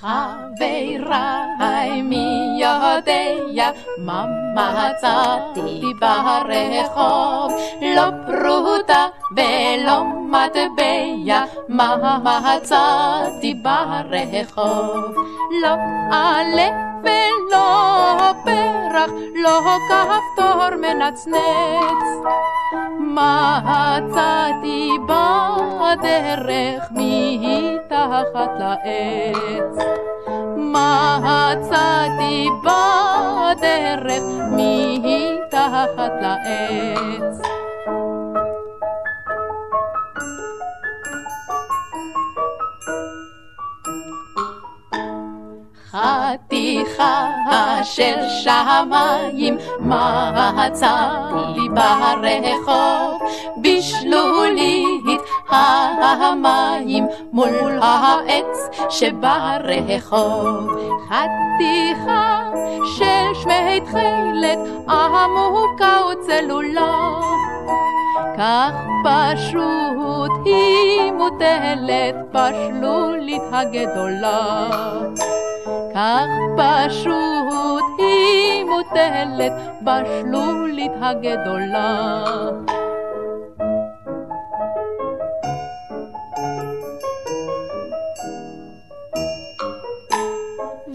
חבריי מי יודע? מה מצאתי ברחוב? לא פרוטה ולא מטבע. מה מצאתי ברחוב? לא עלה ולא פרח לא כפתור מנצנץ מצאתי בדרך מתחת לעץ מצאתי בדרך מתחת לעץ. חתיכה של שמיים מצאתי ברחוב? בשלולית המים מול העץ שברחוב. חתיכה של שמי תכלת עמוקה וצלולה כך פשוט היא מוטלת בשלולית הגדולה כך פשוט היא מוטלת בשלולית הגדולה.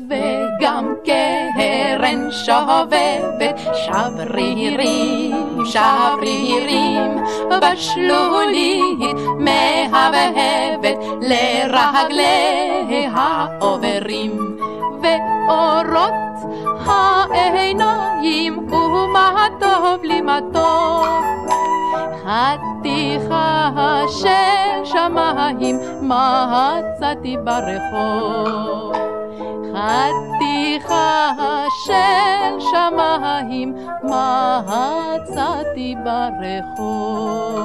וגם קרן שובבת שברירים, שברירים, בשלולית מהבהבת לרגלי העוברים. ואורות העיניים ומה טוב לי מה טוב. חתיכה של שמיים מצאתי ברחוב. חתיכה של שמיים מצאתי ברחוב.